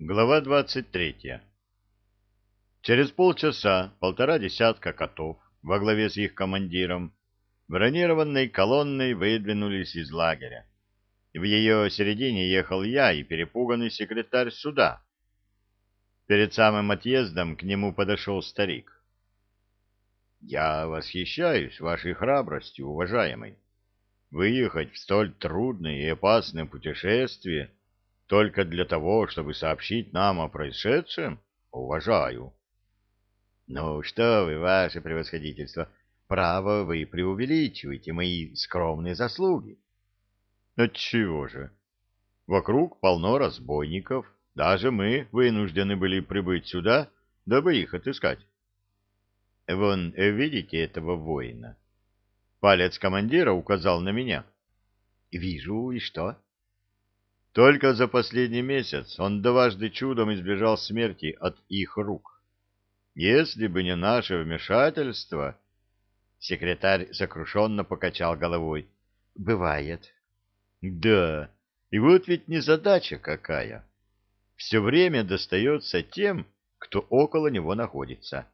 Глава 23. Через полчаса полтора десятка котов во главе с их командиром бронированной колонной выдвинулись из лагеря. В ее середине ехал я и перепуганный секретарь суда. Перед самым отъездом к нему подошел старик. «Я восхищаюсь вашей храбростью, уважаемый. Выехать в столь трудное и опасное путешествие — только для того, чтобы сообщить нам о происшедшем? Уважаю. Ну что вы, ваше превосходительство, право вы преувеличиваете мои скромные заслуги. Отчего же? Вокруг полно разбойников, даже мы вынуждены были прибыть сюда, дабы их отыскать. Вон, видите этого воина? Палец командира указал на меня. Вижу, и что? Только за последний месяц он дважды чудом избежал смерти от их рук. Если бы не наше вмешательство... Секретарь сокрушенно покачал головой. Бывает. Да, и вот ведь не задача какая. Все время достается тем, кто около него находится.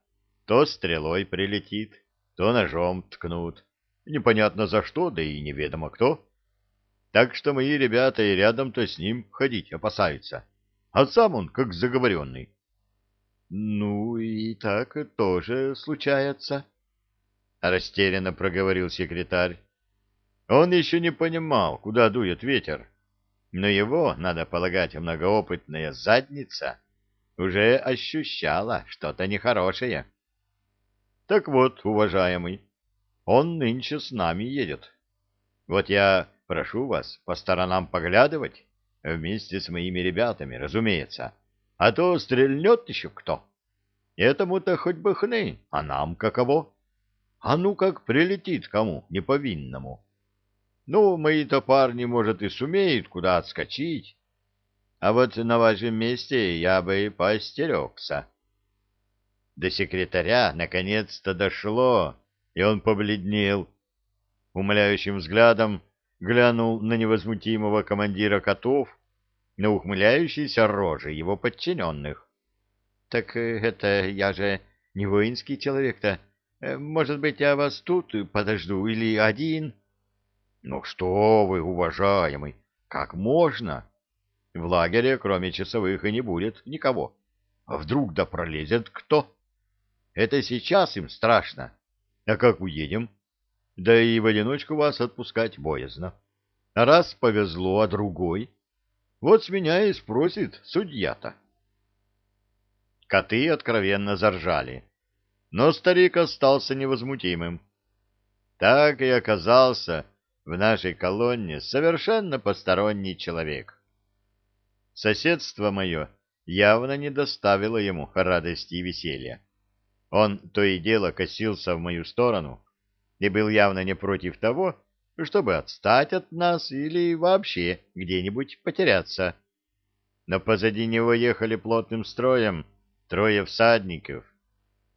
То стрелой прилетит, то ножом ткнут. Непонятно за что, да и неведомо кто. Так что мои ребята и рядом-то с ним ходить опасаются. А сам он как заговоренный. Ну и так тоже случается, растерянно проговорил секретарь. Он еще не понимал, куда дует ветер, но его, надо полагать, многоопытная задница уже ощущала что-то нехорошее. Так вот, уважаемый, он нынче с нами едет. Вот я Прошу вас по сторонам поглядывать, вместе с моими ребятами, разумеется, а то стрельнет еще кто. Этому-то хоть бы хны, а нам каково? А ну как прилетит кому, неповинному. Ну, мои-то парни, может, и сумеют куда отскочить, а вот на вашем месте я бы поостерегся. До секретаря наконец-то дошло, и он побледнел. Умоляющим взглядом глянул на невозмутимого командира котов, на ухмыляющиеся рожи его подчиненных. — Так э, это я же не воинский человек-то. Э, может быть, я вас тут подожду или один? — Ну что вы, уважаемый, как можно? В лагере, кроме часовых, и не будет никого. А вдруг да пролезет кто? Это сейчас им страшно. А как уедем? — да и в одиночку вас отпускать боязно. Раз повезло, а другой... Вот с меня и спросит судья-то. Коты откровенно заржали, но старик остался невозмутимым. Так и оказался в нашей колонне совершенно посторонний человек. Соседство мое явно не доставило ему радости и веселья. Он то и дело косился в мою сторону, и был явно не против того, чтобы отстать от нас или вообще где-нибудь потеряться. Но позади него ехали плотным строем трое всадников,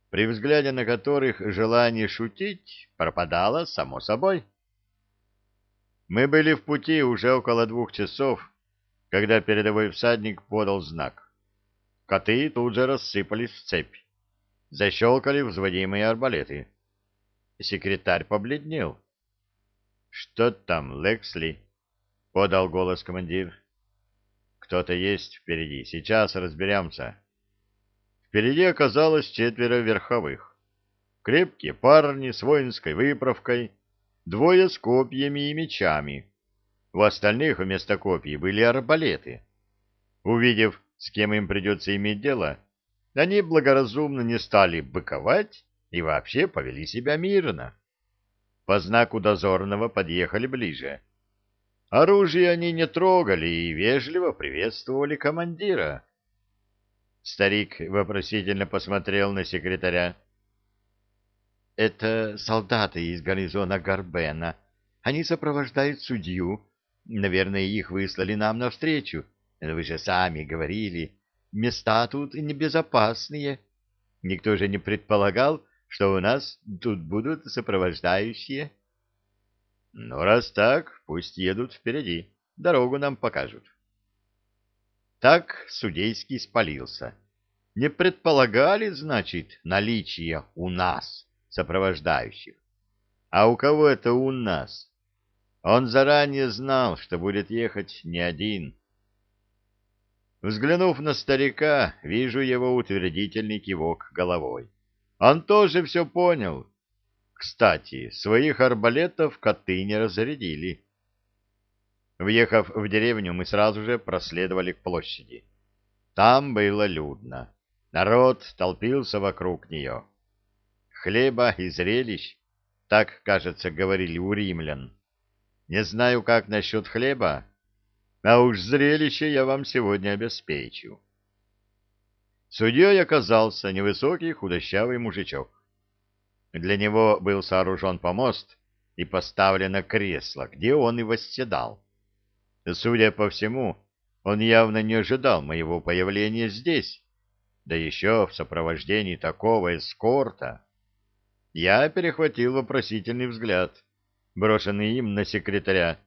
при взгляде на которых желание шутить пропадало само собой. Мы были в пути уже около двух часов, когда передовой всадник подал знак. Коты тут же рассыпались в цепь. Защелкали взводимые арбалеты. Секретарь побледнел. — Что там, Лексли? — подал голос командир. — Кто-то есть впереди. Сейчас разберемся. Впереди оказалось четверо верховых. Крепкие парни с воинской выправкой, двое с копьями и мечами. У остальных вместо копий были арбалеты. Увидев, с кем им придется иметь дело, они благоразумно не стали быковать и вообще повели себя мирно. По знаку дозорного подъехали ближе. Оружие они не трогали и вежливо приветствовали командира. Старик вопросительно посмотрел на секретаря. — Это солдаты из гарнизона Гарбена. Они сопровождают судью. Наверное, их выслали нам навстречу. Вы же сами говорили, места тут небезопасные. Никто же не предполагал, что у нас тут будут сопровождающие. Ну, раз так, пусть едут впереди, дорогу нам покажут. Так судейский спалился. Не предполагали, значит, наличие у нас сопровождающих. А у кого это у нас? Он заранее знал, что будет ехать не один. Взглянув на старика, вижу его утвердительный кивок головой. Он тоже все понял. Кстати, своих арбалетов коты не разрядили. Въехав в деревню, мы сразу же проследовали к площади. Там было людно. Народ толпился вокруг нее. Хлеба и зрелищ, так, кажется, говорили у римлян. Не знаю, как насчет хлеба, а уж зрелище я вам сегодня обеспечу. Судьей оказался невысокий худощавый мужичок. Для него был сооружен помост и поставлено кресло, где он и восседал. Судя по всему, он явно не ожидал моего появления здесь, да еще в сопровождении такого эскорта. Я перехватил вопросительный взгляд, брошенный им на секретаря.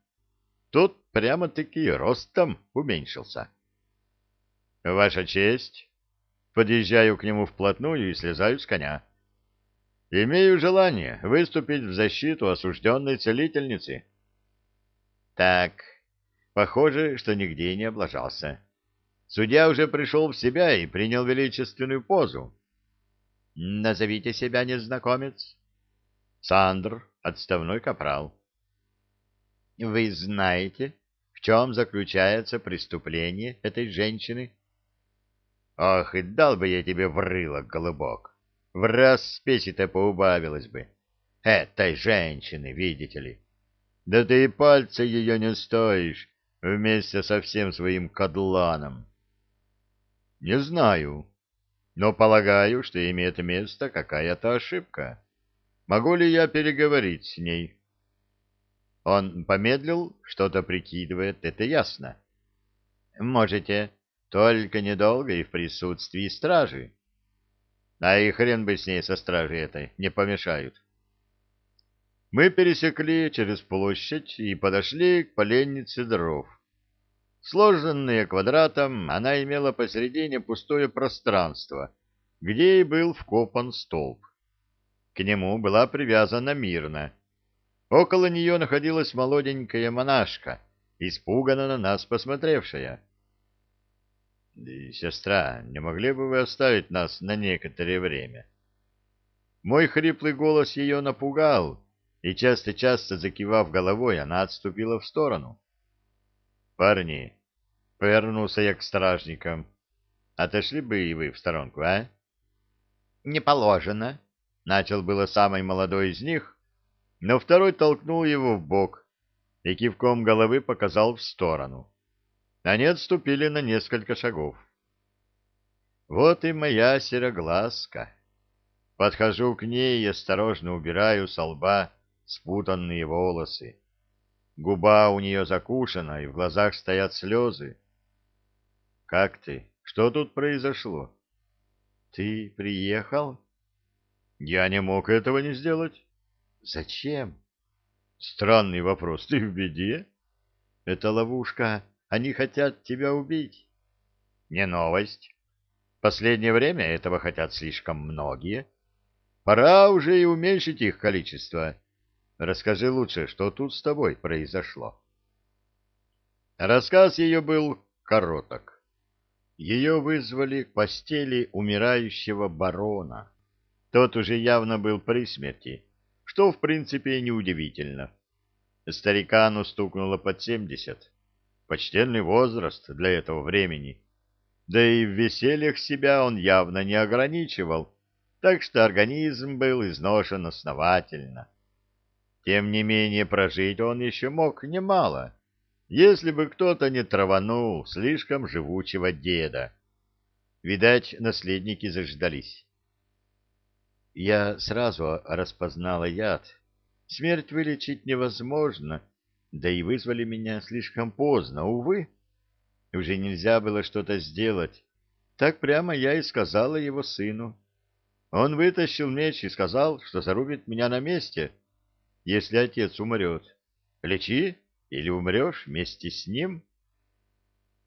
Тот прямо-таки ростом уменьшился. «Ваша честь!» Подъезжаю к нему вплотную и слезаю с коня. «Имею желание выступить в защиту осужденной целительницы». «Так, похоже, что нигде не облажался». Судья уже пришел в себя и принял величественную позу. «Назовите себя, незнакомец». «Сандр, отставной капрал». «Вы знаете, в чем заключается преступление этой женщины?» «Ох, и дал бы я тебе в рыло, голубок! В раз спеси-то поубавилось бы. Этой женщины, видите ли. Да ты и пальца ее не стоишь вместе со всем своим кадланом». Не знаю, но полагаю, что имеет место какая-то ошибка. Могу ли я переговорить с ней? Он помедлил, что-то прикидывает, это ясно. Можете, только недолго и в присутствии стражи. А и хрен бы с ней со стражей этой, не помешают. Мы пересекли через площадь и подошли к поленнице дров. Сложенная квадратом, она имела посередине пустое пространство, где и был вкопан столб. К нему была привязана мирно. Около нее находилась молоденькая монашка, испуганно на нас посмотревшая. — Сестра, не могли бы вы оставить нас на некоторое время? Мой хриплый голос ее напугал, и часто-часто закивав головой, она отступила в сторону. — Парни, — повернулся я к стражникам. — Отошли бы и вы в сторонку, а? — Не положено, — начал было самый молодой из них, но второй толкнул его в бок и кивком головы показал в сторону. Они отступили на несколько шагов. Вот и моя сероглазка. Подхожу к ней и осторожно убираю со лба спутанные волосы. Губа у нее закушена, и в глазах стоят слезы. Как ты? Что тут произошло? Ты приехал? Я не мог этого не сделать. Зачем? Странный вопрос. Ты в беде? Это ловушка. Они хотят тебя убить. Не новость. Последнее время этого хотят слишком многие. Пора уже и уменьшить их количество. Расскажи лучше, что тут с тобой произошло. Рассказ ее был короток. Ее вызвали к постели умирающего барона. Тот уже явно был при смерти, что, в принципе, неудивительно. Старикану стукнуло под семьдесят. Почтенный возраст для этого времени. Да и в весельях себя он явно не ограничивал, так что организм был изношен основательно. Тем не менее, прожить он еще мог немало если бы кто-то не траванул слишком живучего деда. Видать, наследники заждались. Я сразу распознала яд. Смерть вылечить невозможно, да и вызвали меня слишком поздно, увы. Уже нельзя было что-то сделать. Так прямо я и сказала его сыну. Он вытащил меч и сказал, что зарубит меня на месте, если отец умрет. Лечи, или умрешь вместе с ним?